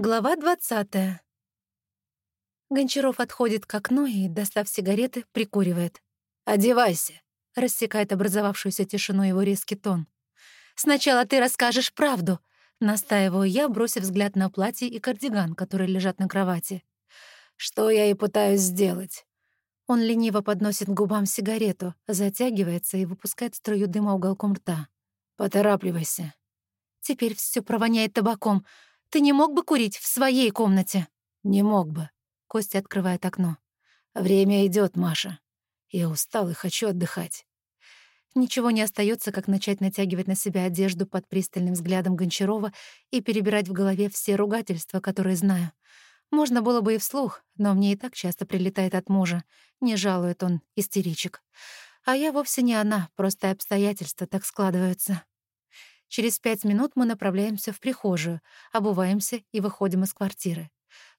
Глава двадцатая. Гончаров отходит к окну и, достав сигареты, прикуривает. «Одевайся», — рассекает образовавшуюся тишину его резкий тон. «Сначала ты расскажешь правду», — настаиваю я, бросив взгляд на платье и кардиган, которые лежат на кровати. «Что я и пытаюсь сделать». Он лениво подносит к губам сигарету, затягивается и выпускает струю дыма уголком рта. «Поторапливайся». Теперь все провоняет табаком — ты не мог бы курить в своей комнате?» «Не мог бы». Костя открывает окно. «Время идет, Маша. Я устал и хочу отдыхать». Ничего не остается, как начать натягивать на себя одежду под пристальным взглядом Гончарова и перебирать в голове все ругательства, которые знаю. Можно было бы и вслух, но мне и так часто прилетает от мужа. Не жалует он истеричек. А я вовсе не она, просто обстоятельства так складываются. Через пять минут мы направляемся в прихожую, обуваемся и выходим из квартиры.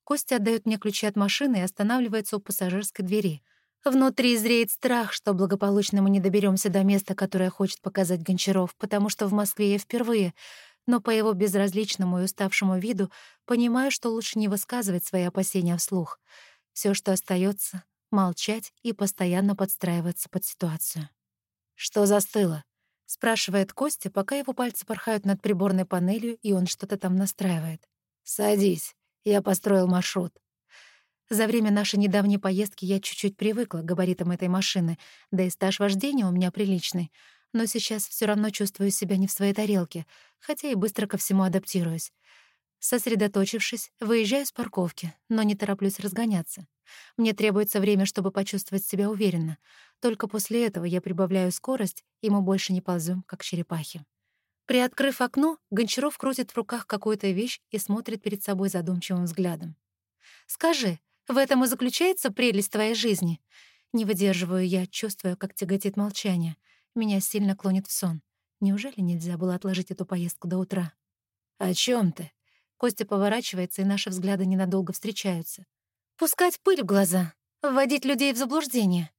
Костя отдает мне ключи от машины и останавливается у пассажирской двери. Внутри зреет страх, что благополучно мы не доберемся до места, которое хочет показать Гончаров, потому что в Москве я впервые, но по его безразличному и уставшему виду понимаю, что лучше не высказывать свои опасения вслух. Все, что остается, молчать и постоянно подстраиваться под ситуацию. «Что застыло?» — спрашивает Костя, пока его пальцы порхают над приборной панелью, и он что-то там настраивает. «Садись, я построил маршрут». За время нашей недавней поездки я чуть-чуть привыкла к габаритам этой машины, да и стаж вождения у меня приличный, но сейчас все равно чувствую себя не в своей тарелке, хотя и быстро ко всему адаптируюсь. Сосредоточившись, выезжаю с парковки, но не тороплюсь разгоняться. Мне требуется время, чтобы почувствовать себя уверенно. Только после этого я прибавляю скорость, и мы больше не ползем, как черепахи. Приоткрыв окно, Гончаров крутит в руках какую-то вещь и смотрит перед собой задумчивым взглядом. «Скажи, в этом и заключается прелесть твоей жизни?» Не выдерживаю я, чувствую, как тяготит молчание. Меня сильно клонит в сон. Неужели нельзя было отложить эту поездку до утра? «О чем ты?» Костя поворачивается, и наши взгляды ненадолго встречаются. «Пускать пыль в глаза, вводить людей в заблуждение.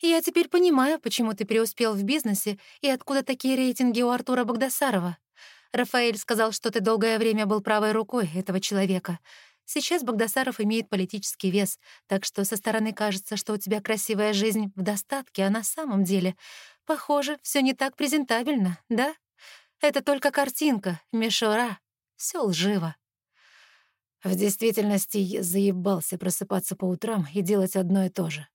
Я теперь понимаю, почему ты преуспел в бизнесе и откуда такие рейтинги у Артура Богдасарова. Рафаэль сказал, что ты долгое время был правой рукой этого человека. Сейчас Богдасаров имеет политический вес, так что со стороны кажется, что у тебя красивая жизнь в достатке, а на самом деле, похоже, все не так презентабельно, да? Это только картинка, мишура. Все лживо. В действительности заебался просыпаться по утрам и делать одно и то же.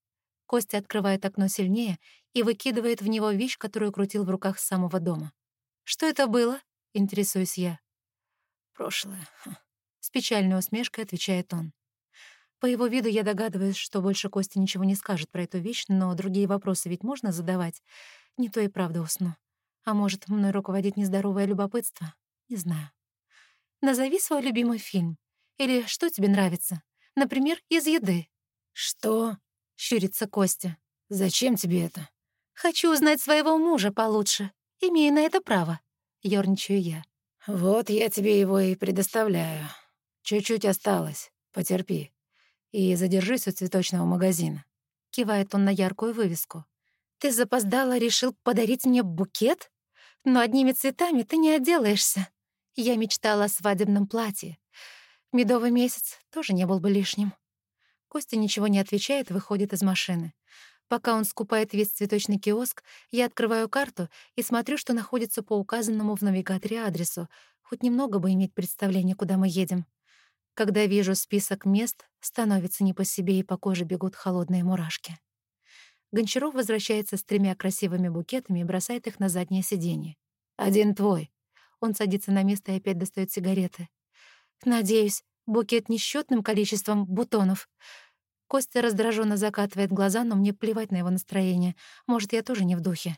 Костя открывает окно сильнее и выкидывает в него вещь, которую крутил в руках с самого дома. «Что это было?» — интересуюсь я. «Прошлое». С печальной усмешкой отвечает он. По его виду я догадываюсь, что больше Костя ничего не скажет про эту вещь, но другие вопросы ведь можно задавать. Не то и правда усну. А может, мной руководит нездоровое любопытство? Не знаю. Назови свой любимый фильм. Или что тебе нравится? Например, из еды». «Что?» — щурится Костя. «Зачем тебе это?» «Хочу узнать своего мужа получше. Имею на это право», — ёрничаю я. «Вот я тебе его и предоставляю. Чуть-чуть осталось. Потерпи. И задержись у цветочного магазина». Кивает он на яркую вывеску. «Ты запоздала, решил подарить мне букет? Но одними цветами ты не отделаешься. Я мечтала о свадебном платье, Медовый месяц тоже не был бы лишним. Костя ничего не отвечает выходит из машины. Пока он скупает весь цветочный киоск, я открываю карту и смотрю, что находится по указанному в навигаторе адресу, хоть немного бы иметь представление, куда мы едем. Когда вижу список мест, становится не по себе, и по коже бегут холодные мурашки. Гончаров возвращается с тремя красивыми букетами и бросает их на заднее сиденье. «Один твой». Он садится на место и опять достает сигареты. Надеюсь, букет несчетным количеством бутонов. Костя раздраженно закатывает глаза, но мне плевать на его настроение. Может, я тоже не в духе.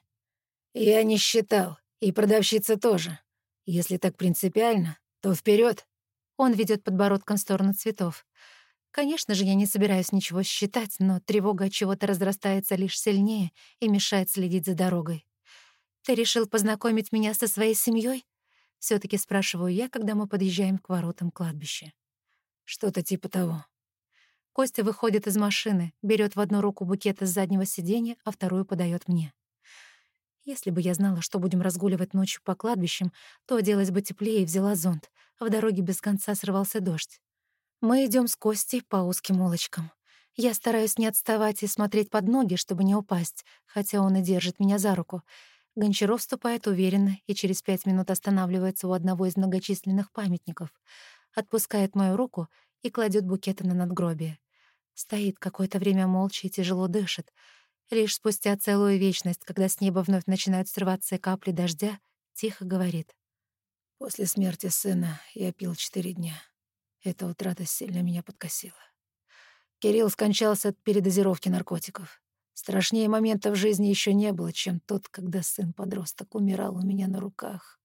Я не считал, и продавщица тоже. Если так принципиально, то вперед. Он ведет подбородком в сторону цветов. Конечно же, я не собираюсь ничего считать, но тревога от чего-то разрастается лишь сильнее и мешает следить за дорогой. Ты решил познакомить меня со своей семьей? Все таки спрашиваю я, когда мы подъезжаем к воротам кладбища. Что-то типа того. Костя выходит из машины, берет в одну руку букет из заднего сиденья, а вторую подает мне. Если бы я знала, что будем разгуливать ночью по кладбищам, то оделась бы теплее и взяла зонт. В дороге без конца срывался дождь. Мы идем с Костей по узким улочкам. Я стараюсь не отставать и смотреть под ноги, чтобы не упасть, хотя он и держит меня за руку. Гончаров вступает уверенно и через пять минут останавливается у одного из многочисленных памятников, отпускает мою руку и кладет букеты на надгробие. Стоит какое-то время молча и тяжело дышит. Лишь спустя целую вечность, когда с неба вновь начинают срываться капли дождя, тихо говорит. «После смерти сына я пил четыре дня. Эта утрата сильно меня подкосила. Кирилл скончался от передозировки наркотиков. Страшнее момента в жизни еще не было, чем тот, когда сын-подросток умирал у меня на руках.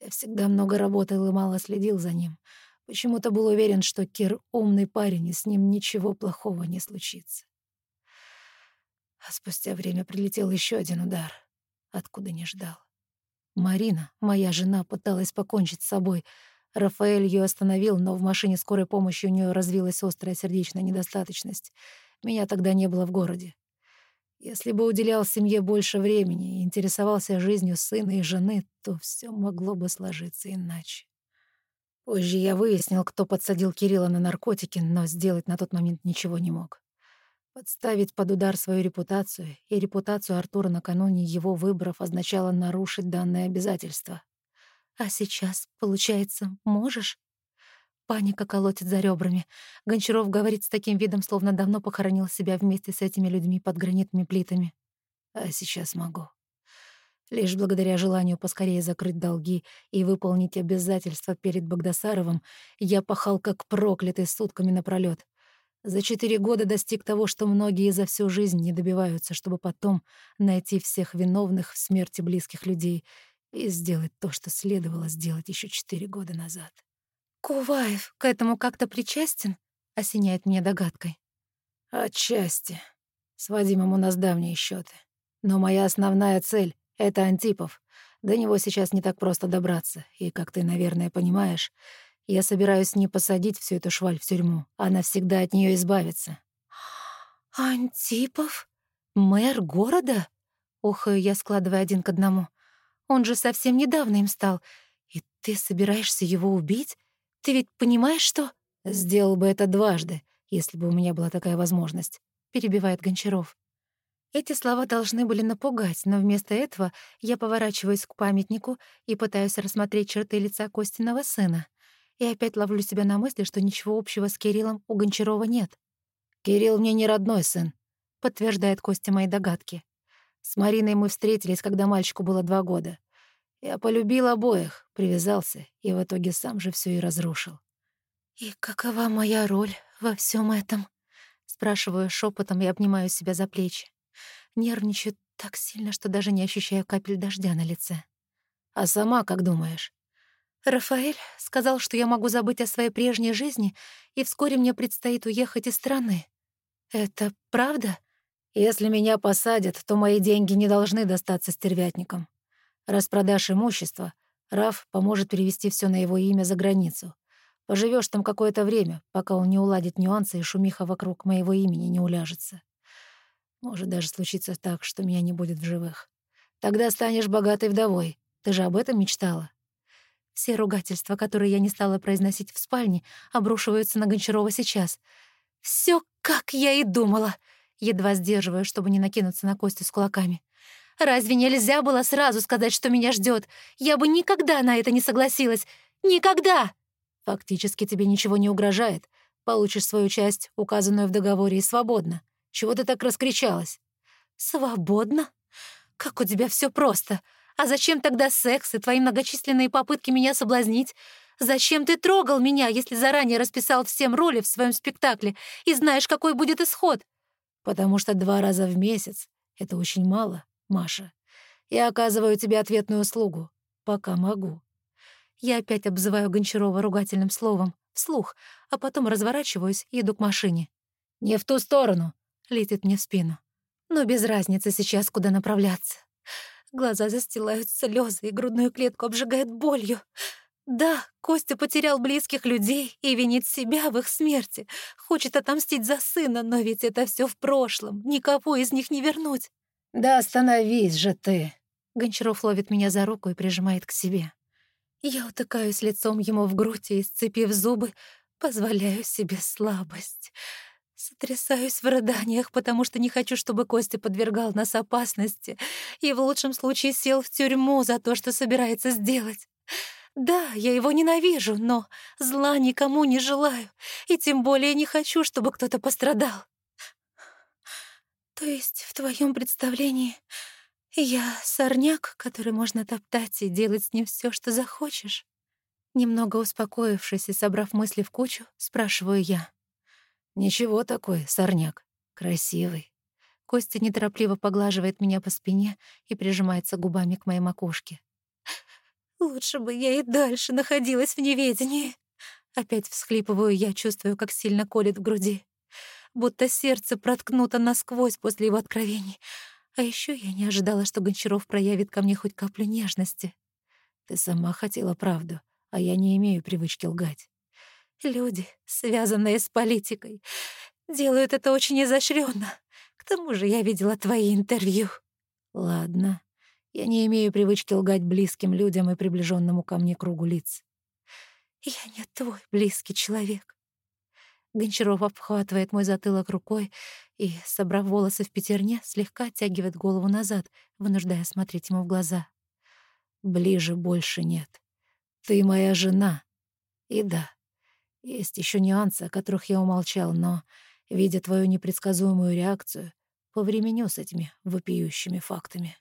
Я всегда много работал и мало следил за ним. Почему-то был уверен, что Кир умный парень, и с ним ничего плохого не случится. А спустя время прилетел еще один удар, откуда не ждал. Марина, моя жена, пыталась покончить с собой — Рафаэль ее остановил, но в машине скорой помощи у нее развилась острая сердечная недостаточность. Меня тогда не было в городе. Если бы уделял семье больше времени и интересовался жизнью сына и жены, то все могло бы сложиться иначе. Позже я выяснил, кто подсадил Кирилла на наркотики, но сделать на тот момент ничего не мог. Подставить под удар свою репутацию и репутацию Артура накануне его выборов означало нарушить данное обязательство. А сейчас, получается, можешь? Паника колотит за ребрами. Гончаров говорит с таким видом, словно давно похоронил себя вместе с этими людьми под гранитными плитами. А сейчас могу. Лишь благодаря желанию поскорее закрыть долги и выполнить обязательства перед Богдасаровым я пахал как проклятый сутками напролёт. За четыре года достиг того, что многие за всю жизнь не добиваются, чтобы потом найти всех виновных в смерти близких людей и сделать то, что следовало сделать еще четыре года назад. «Куваев к этому как-то причастен?» — осеняет меня догадкой. «Отчасти. С Вадимом у нас давние счеты. Но моя основная цель — это Антипов. До него сейчас не так просто добраться, и, как ты, наверное, понимаешь, я собираюсь не посадить всю эту шваль в тюрьму, а навсегда от нее избавиться». «Антипов? Мэр города?» Охаю я, складывая один к одному. Он же совсем недавно им стал. И ты собираешься его убить? Ты ведь понимаешь, что...» «Сделал бы это дважды, если бы у меня была такая возможность», — перебивает Гончаров. Эти слова должны были напугать, но вместо этого я поворачиваюсь к памятнику и пытаюсь рассмотреть черты лица Костиного сына. И опять ловлю себя на мысли, что ничего общего с Кириллом у Гончарова нет. «Кирилл мне не родной сын», — подтверждает Костя мои догадки. С Мариной мы встретились, когда мальчику было два года. Я полюбил обоих, привязался, и в итоге сам же все и разрушил. «И какова моя роль во всем этом?» Спрашиваю шепотом и обнимаю себя за плечи. Нервничаю так сильно, что даже не ощущаю капель дождя на лице. «А сама как думаешь?» Рафаэль сказал, что я могу забыть о своей прежней жизни, и вскоре мне предстоит уехать из страны. Это правда? Если меня посадят, то мои деньги не должны достаться стервятникам. Распродашь имущество, Раф поможет перевести все на его имя за границу. Поживешь там какое-то время, пока он не уладит нюансы и шумиха вокруг моего имени не уляжется. Может даже случиться так, что меня не будет в живых. Тогда станешь богатой вдовой. Ты же об этом мечтала. Все ругательства, которые я не стала произносить в спальне, обрушиваются на Гончарова сейчас. Все, как я и думала едва сдерживая, чтобы не накинуться на Костю с кулаками. «Разве нельзя было сразу сказать, что меня ждет? Я бы никогда на это не согласилась. Никогда!» «Фактически тебе ничего не угрожает. Получишь свою часть, указанную в договоре, и свободно. Чего ты так раскричалась?» «Свободно? Как у тебя все просто. А зачем тогда секс и твои многочисленные попытки меня соблазнить? Зачем ты трогал меня, если заранее расписал всем роли в своем спектакле и знаешь, какой будет исход? потому что два раза в месяц — это очень мало, Маша. Я оказываю тебе ответную услугу, пока могу. Я опять обзываю Гончарова ругательным словом, вслух, а потом разворачиваюсь и иду к машине. «Не в ту сторону!» — летит мне в спину. Но без разницы сейчас, куда направляться. Глаза застилают слезы, и грудную клетку обжигает болью. Да, Костя потерял близких людей и винит себя в их смерти. Хочет отомстить за сына, но ведь это все в прошлом. Никого из них не вернуть. «Да остановись же ты!» Гончаров ловит меня за руку и прижимает к себе. Я утыкаюсь лицом ему в грудь и, сцепив зубы, Позволяю себе слабость. Сотрясаюсь в рыданиях, потому что не хочу, чтобы Костя подвергал нас опасности и в лучшем случае сел в тюрьму за то, что собирается сделать. Да, я его ненавижу, но зла никому не желаю, и тем более не хочу, чтобы кто-то пострадал. То есть, в твоем представлении, я сорняк, который можно топтать и делать с ним все, что захочешь? Немного успокоившись и собрав мысли в кучу, спрашиваю я. Ничего такой, сорняк. Красивый. Костя неторопливо поглаживает меня по спине и прижимается губами к моей макушке. Лучше бы я и дальше находилась в неведении. Опять всхлипываю я, чувствую, как сильно колет в груди. Будто сердце проткнуто насквозь после его откровений. А еще я не ожидала, что Гончаров проявит ко мне хоть каплю нежности. Ты сама хотела правду, а я не имею привычки лгать. Люди, связанные с политикой, делают это очень изощренно. К тому же я видела твои интервью. Ладно. Я не имею привычки лгать близким людям и приближенному ко мне кругу лиц. Я не твой близкий человек. Гончаров обхватывает мой затылок рукой и, собрав волосы в пятерне, слегка оттягивает голову назад, вынуждая смотреть ему в глаза. Ближе больше нет. Ты моя жена. И да, есть еще нюансы, о которых я умолчал, но, видя твою непредсказуемую реакцию, повременю с этими вопиющими фактами.